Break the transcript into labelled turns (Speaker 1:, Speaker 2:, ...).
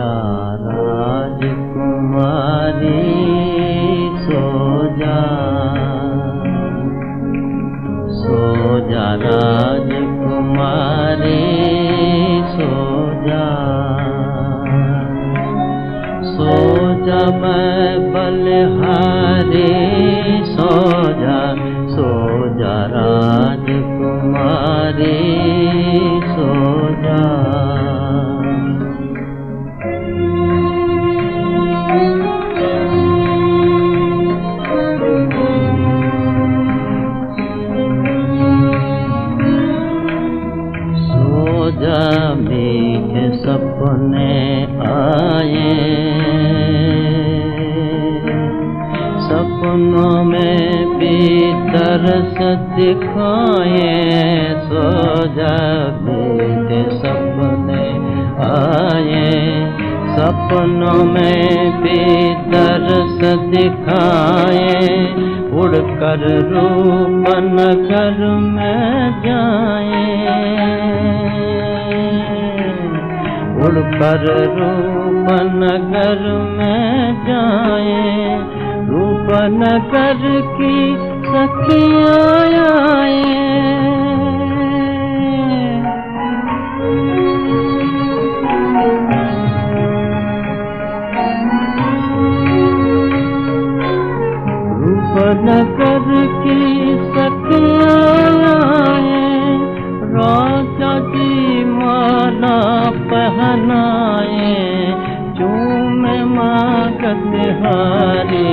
Speaker 1: जा राजकुमारी सो जा सो जा राजकुमारी सो जा सो जा मैं बलहारी सो जा सो जा जा मीठे सपने आए। सपनों में भी तरस दिखाए, सो जा मीठे सपने आए। सपनों में भी तरस दिखाए उड़कर रूपन नगर में जाए। उड़ पर रूप नगर में जाए। रूप नगर की सखिया आए। रूप नगर मनाए चूम मागत हारी।